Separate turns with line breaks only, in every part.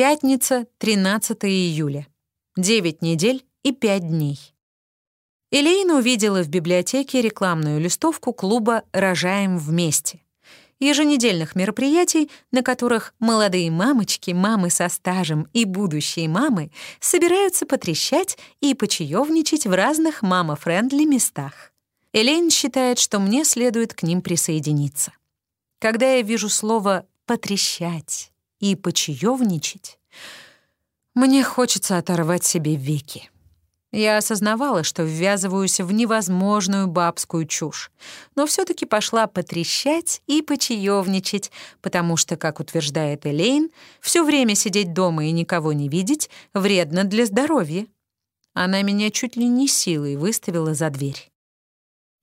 Пятница, 13 июля. 9 недель и 5 дней. Элейна увидела в библиотеке рекламную листовку клуба «Рожаем вместе» еженедельных мероприятий, на которых молодые мамочки, мамы со стажем и будущие мамы собираются потрещать и почаевничать в разных мама-френдли местах. Элейн считает, что мне следует к ним присоединиться. Когда я вижу слово «потрещать» и «почаевничать», мне хочется оторвать себе веки. Я осознавала, что ввязываюсь в невозможную бабскую чушь, но все таки пошла потрещать и почаевничать, потому что, как утверждает Элейн, все время сидеть дома и никого не видеть вредно для здоровья. Она меня чуть ли не силой выставила за дверь.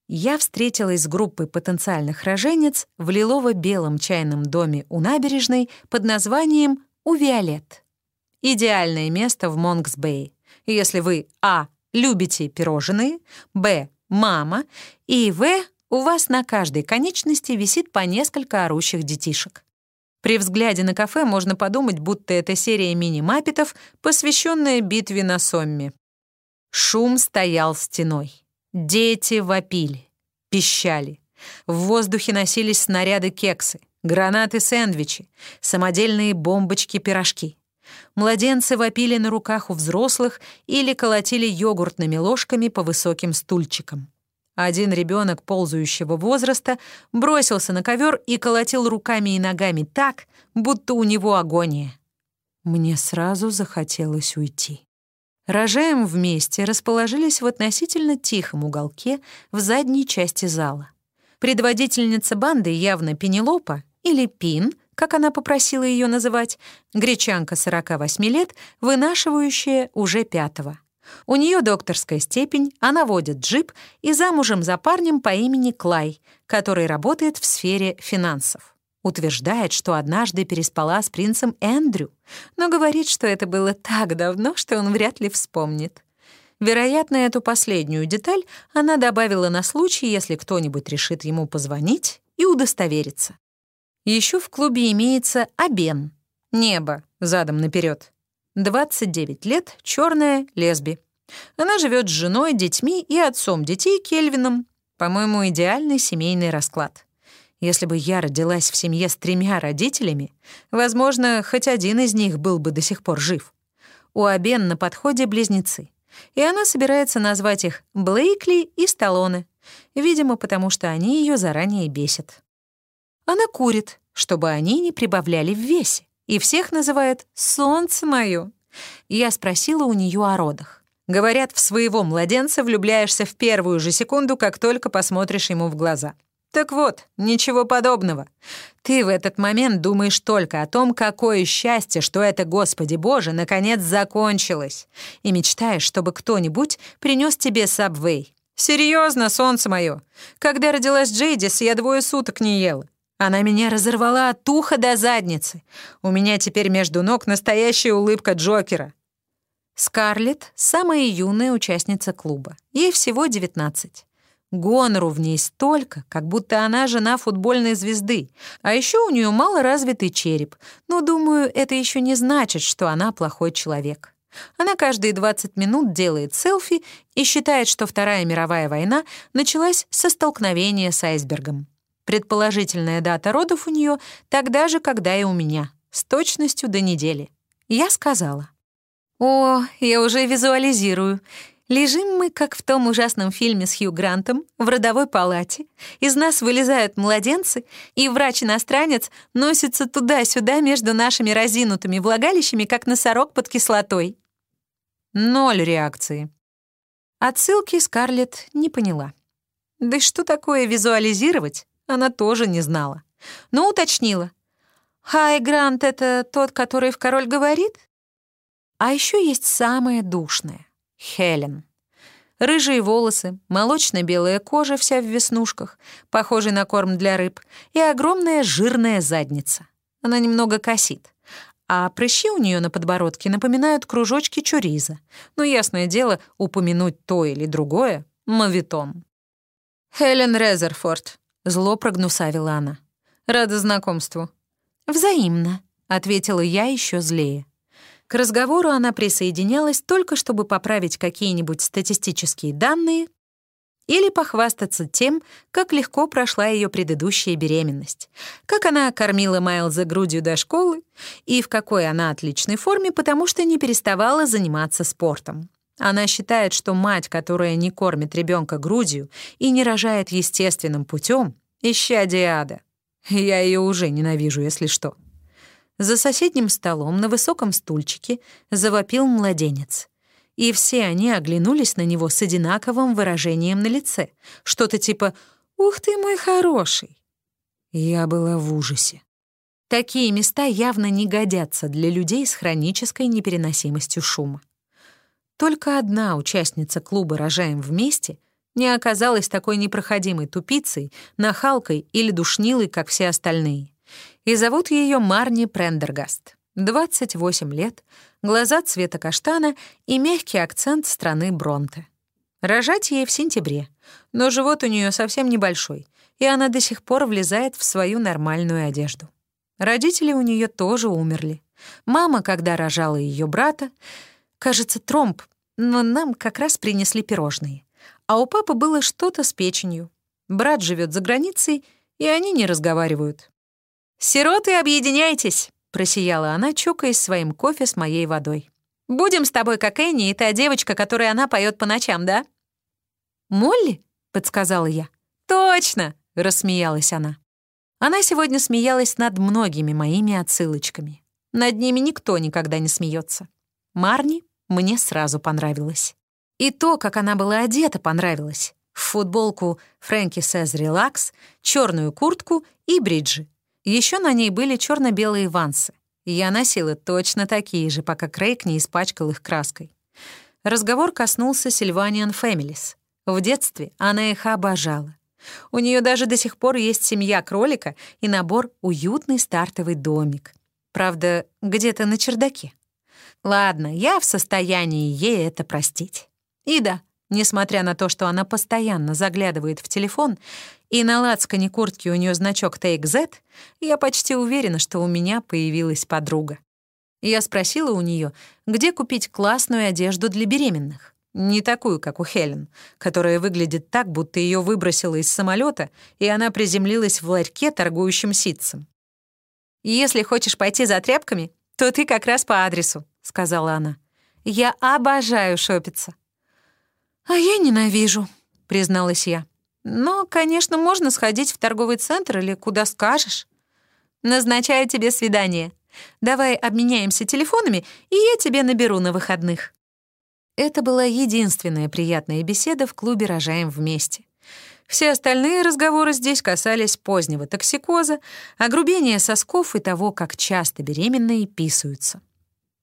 Я встретилась с группой потенциальных роженец в лилово-белом чайном доме у набережной под названием «У Виолет». Идеальное место в Монкс-Бэй если вы А. любите пирожные, Б. мама и В. у вас на каждой конечности висит по несколько орущих детишек. При взгляде на кафе можно подумать, будто это серия мини-маппетов, посвященная битве на Сомме. Шум стоял стеной. Дети вопили, пищали. В воздухе носились снаряды кексы, гранаты-сэндвичи, самодельные бомбочки-пирожки. Младенцы вопили на руках у взрослых или колотили йогуртными ложками по высоким стульчикам. Один ребенок ползающего возраста бросился на ковер и колотил руками и ногами так, будто у него агония. Мне сразу захотелось уйти. Рожаем вместе расположились в относительно тихом уголке в задней части зала. Предводительница банды явно Пенелопа или Пин — как она попросила ее называть, гречанка 48 лет, вынашивающая уже пятого. У нее докторская степень, она водит джип и замужем за парнем по имени Клай, который работает в сфере финансов. Утверждает, что однажды переспала с принцем Эндрю, но говорит, что это было так давно, что он вряд ли вспомнит. Вероятно, эту последнюю деталь она добавила на случай, если кто-нибудь решит ему позвонить и удостовериться. Еще в клубе имеется Абен. Небо, задом наперед. 29 лет, черная, лесби. Она живет с женой, детьми и отцом детей Кельвином. По-моему, идеальный семейный расклад. Если бы я родилась в семье с тремя родителями, возможно, хоть один из них был бы до сих пор жив. У Абен на подходе близнецы. И она собирается назвать их Блейкли и Сталлоне, видимо, потому что они ее заранее бесят. Она курит, чтобы они не прибавляли в весе, и всех называет «солнце моё». Я спросила у нее о родах. Говорят, в своего младенца влюбляешься в первую же секунду, как только посмотришь ему в глаза. Так вот, ничего подобного. Ты в этот момент думаешь только о том, какое счастье, что это, Господи Боже, наконец закончилось, и мечтаешь, чтобы кто-нибудь принес тебе сабвей. Серьезно, солнце мое. Когда родилась Джейдис, я двое суток не ела. Она меня разорвала от уха до задницы. У меня теперь между ног настоящая улыбка Джокера. Скарлетт — самая юная участница клуба. Ей всего 19. Гонору в ней столько, как будто она жена футбольной звезды. А еще у нее мало развитый череп. Но, думаю, это еще не значит, что она плохой человек. Она каждые 20 минут делает селфи и считает, что Вторая мировая война началась со столкновения с айсбергом. Предположительная дата родов у нее тогда же, когда и у меня, с точностью до недели. Я сказала. «О, я уже визуализирую. Лежим мы, как в том ужасном фильме с Хью Грантом, в родовой палате. Из нас вылезают младенцы, и врач-иностранец носится туда-сюда между нашими разинутыми влагалищами, как носорог под кислотой». Ноль реакции. Отсылки Скарлетт не поняла. Да что такое визуализировать? она тоже не знала. Но уточнила. «Хай Грант — это тот, который в «Король говорит»?» А еще есть самое душное — Хелен. Рыжие волосы, молочно-белая кожа вся в веснушках, похожий на корм для рыб, и огромная жирная задница. Она немного косит. А прыщи у нее на подбородке напоминают кружочки чуриза. Но, ясное дело, упомянуть то или другое — мавитон. «Хелен Резерфорд», Зло прогнусавила она. «Рада знакомству». «Взаимно», — ответила я еще злее. К разговору она присоединялась только чтобы поправить какие-нибудь статистические данные или похвастаться тем, как легко прошла ее предыдущая беременность, как она кормила Майлза грудью до школы и в какой она отличной форме, потому что не переставала заниматься спортом. Она считает, что мать, которая не кормит ребенка грудью и не рожает естественным путем, исчадие ада. Я ее уже ненавижу, если что. За соседним столом на высоком стульчике завопил младенец. И все они оглянулись на него с одинаковым выражением на лице. Что-то типа «Ух ты, мой хороший!» Я была в ужасе. Такие места явно не годятся для людей с хронической непереносимостью шума. Только одна участница клуба «Рожаем вместе» не оказалась такой непроходимой тупицей, нахалкой или душнилой, как все остальные. И зовут ее Марни Прендергаст. 28 лет, глаза цвета каштана и мягкий акцент страны Бронте. Рожать ей в сентябре, но живот у нее совсем небольшой, и она до сих пор влезает в свою нормальную одежду. Родители у нее тоже умерли. Мама, когда рожала ее брата, кажется, тромб, но нам как раз принесли пирожные. А у папы было что-то с печенью. Брат живет за границей, и они не разговаривают. «Сироты, объединяйтесь!» — просияла она, чокаясь своим кофе с моей водой. «Будем с тобой как Энни и та девочка, которой она поет по ночам, да?» «Молли?» — подсказала я. «Точно!» — рассмеялась она. Она сегодня смеялась над многими моими отсылочками. Над ними никто никогда не смеется. Марни мне сразу понравилась. И то, как она была одета, понравилось. В футболку Фрэнки Says Relax, черную куртку и бриджи. Еще на ней были черно белые вансы. Я носила точно такие же, пока Крейг не испачкал их краской. Разговор коснулся Сильваниан Фэмилис. В детстве она их обожала. У нее даже до сих пор есть семья кролика и набор «Уютный стартовый домик». Правда, где-то на чердаке. Ладно, я в состоянии ей это простить. И да, несмотря на то, что она постоянно заглядывает в телефон, и на лацкане куртки у нее значок Take Z, я почти уверена, что у меня появилась подруга. Я спросила у нее, где купить классную одежду для беременных. Не такую, как у Хелен, которая выглядит так, будто ее выбросило из самолета, и она приземлилась в ларьке, торгующем ситцем. «Если хочешь пойти за тряпками, то ты как раз по адресу», — сказала она. «Я обожаю шопиться». «А я ненавижу», — призналась я. «Но, конечно, можно сходить в торговый центр или куда скажешь. Назначаю тебе свидание. Давай обменяемся телефонами, и я тебе наберу на выходных». Это была единственная приятная беседа в клубе «Рожаем вместе». Все остальные разговоры здесь касались позднего токсикоза, огрубения сосков и того, как часто беременные писаются.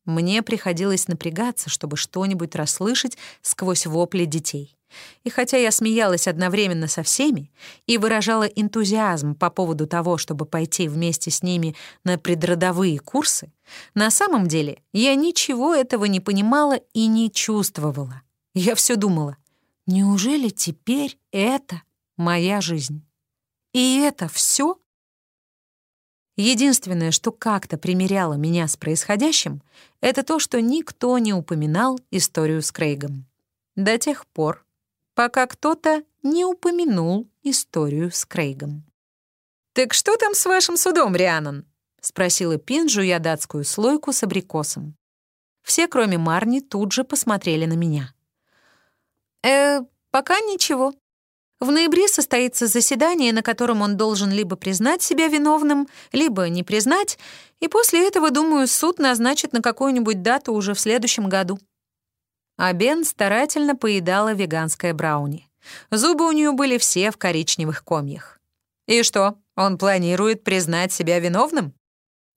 Мне приходилось напрягаться, чтобы что-нибудь расслышать сквозь вопли детей. И хотя я смеялась одновременно со всеми и выражала энтузиазм по поводу того, чтобы пойти вместе с ними на предродовые курсы, на самом деле я ничего этого не понимала и не чувствовала. Я все думала, неужели теперь это моя жизнь? И это все? Единственное, что как-то примеряло меня с происходящим, это то, что никто не упоминал историю с Крейгом. До тех пор, пока кто-то не упомянул историю с Крейгом. «Так что там с вашим судом, Рианон?» — спросила Пин, жуя датскую слойку с абрикосом. Все, кроме Марни, тут же посмотрели на меня. «Э, пока ничего. В ноябре состоится заседание, на котором он должен либо признать себя виновным, либо не признать, и после этого, думаю, суд назначит на какую-нибудь дату уже в следующем году а Бен старательно поедала веганское брауни. Зубы у нее были все в коричневых комьях. «И что, он планирует признать себя виновным?»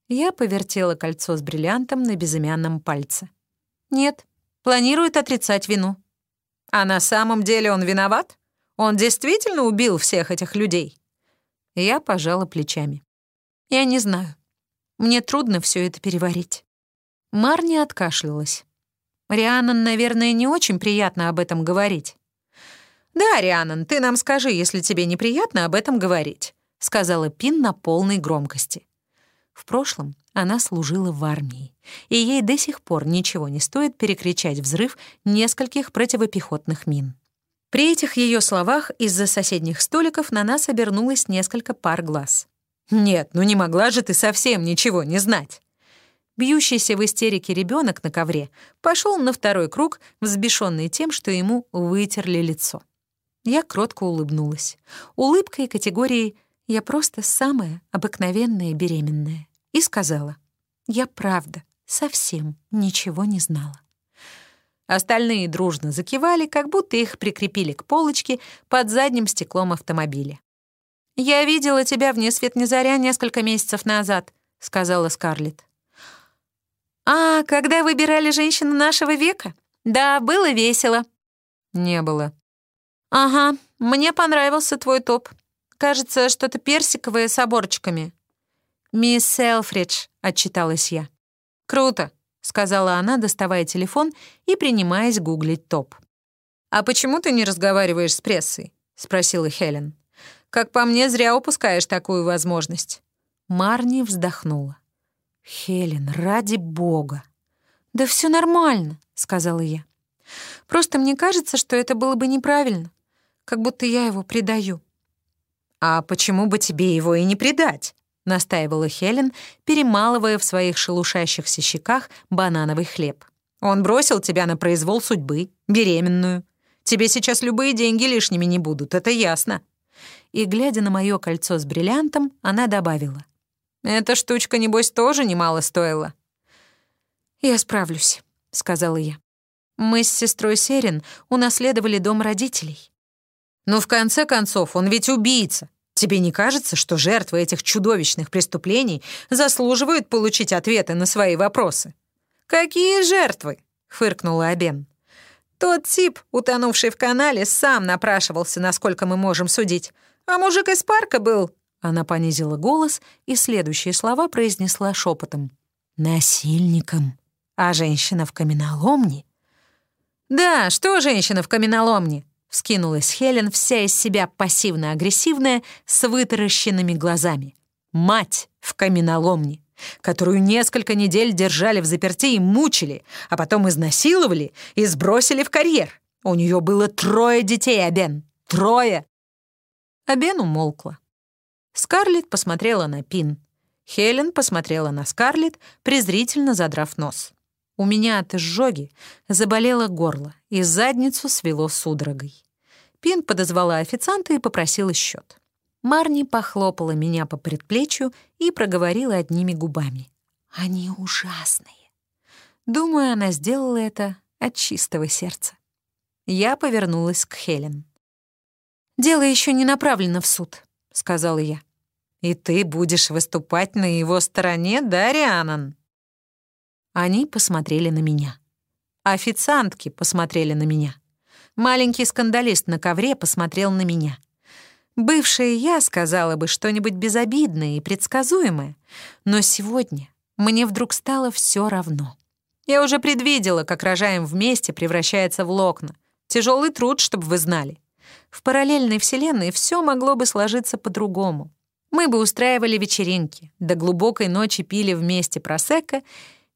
Я повертела кольцо с бриллиантом на безымянном пальце. «Нет, планирует отрицать вину». «А на самом деле он виноват? Он действительно убил всех этих людей?» Я пожала плечами. «Я не знаю. Мне трудно все это переварить». Марни откашлялась. Рианан, наверное, не очень приятно об этом говорить. «Да, Рианан, ты нам скажи, если тебе неприятно об этом говорить», сказала Пин на полной громкости. В прошлом она служила в армии, и ей до сих пор ничего не стоит перекричать взрыв нескольких противопехотных мин. При этих ее словах из-за соседних столиков на нас обернулось несколько пар глаз. «Нет, ну не могла же ты совсем ничего не знать!» Бьющийся в истерике ребенок на ковре пошел на второй круг, взбешенный тем, что ему вытерли лицо. Я кротко улыбнулась. Улыбкой категории «я просто самая обыкновенная беременная» и сказала «я правда совсем ничего не знала». Остальные дружно закивали, как будто их прикрепили к полочке под задним стеклом автомобиля. «Я видела тебя вне свет не заря несколько месяцев назад», — сказала Скарлетт. «А, когда выбирали женщину нашего века? Да, было весело». «Не было». «Ага, мне понравился твой топ. Кажется, что-то персиковое с оборочками». «Мисс Селфридж», — отчиталась я. «Круто», — сказала она, доставая телефон и принимаясь гуглить топ. «А почему ты не разговариваешь с прессой?» — спросила Хелен. «Как по мне, зря упускаешь такую возможность». Марни вздохнула. «Хелен, ради бога!» «Да все нормально», — сказала я. «Просто мне кажется, что это было бы неправильно, как будто я его предаю». «А почему бы тебе его и не предать?» — настаивала Хелен, перемалывая в своих шелушащихся щеках банановый хлеб. «Он бросил тебя на произвол судьбы, беременную. Тебе сейчас любые деньги лишними не будут, это ясно». И, глядя на мое кольцо с бриллиантом, она добавила — эта штучка, небось, тоже немало стоила». «Я справлюсь», — сказала я. «Мы с сестрой Серин унаследовали дом родителей». «Но в конце концов он ведь убийца. Тебе не кажется, что жертвы этих чудовищных преступлений заслуживают получить ответы на свои вопросы?» «Какие жертвы?» — фыркнула Абен. «Тот тип, утонувший в канале, сам напрашивался, насколько мы можем судить. А мужик из парка был она понизила голос и следующие слова произнесла шепотом. «Насильником. А женщина в каменоломне?» «Да, что женщина в каменоломне?» — вскинулась Хелен, вся из себя пассивно-агрессивная, с вытаращенными глазами. «Мать в каменоломне, которую несколько недель держали в заперти и мучили, а потом изнасиловали и сбросили в карьер. У нее было трое детей, Абен. Трое!» Абен умолкла. Скарлетт посмотрела на Пин. Хелен посмотрела на Скарлетт, презрительно задрав нос. У меня от изжоги заболело горло, и задницу свело судорогой. Пин подозвала официанта и попросила счет. Марни похлопала меня по предплечью и проговорила одними губами. «Они ужасные». Думаю, она сделала это от чистого сердца. Я повернулась к Хелен. «Дело еще не направлено в суд», — сказала я. И ты будешь выступать на его стороне, да, Рианан?» Они посмотрели на меня. Официантки посмотрели на меня. Маленький скандалист на ковре посмотрел на меня. Бывшая я сказала бы что-нибудь безобидное и предсказуемое, но сегодня мне вдруг стало все равно. Я уже предвидела, как рожаем вместе превращается в локна. Тяжелый труд, чтобы вы знали. В параллельной вселенной все могло бы сложиться по-другому. Мы бы устраивали вечеринки, до глубокой ночи пили вместе просекко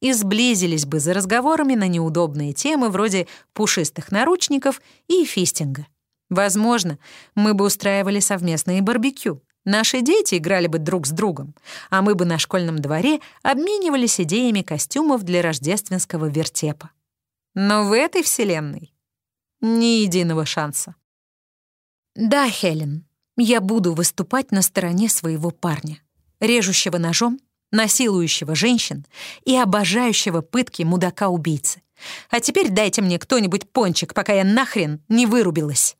и сблизились бы за разговорами на неудобные темы вроде пушистых наручников и фистинга. Возможно, мы бы устраивали совместные барбекю. Наши дети играли бы друг с другом, а мы бы на школьном дворе обменивались идеями костюмов для рождественского вертепа. Но в этой вселенной ни единого шанса. Да, Хелен, я буду выступать на стороне своего парня, режущего ножом, насилующего женщин и обожающего пытки мудака-убийцы. А теперь дайте мне кто-нибудь пончик, пока я нахрен не вырубилась.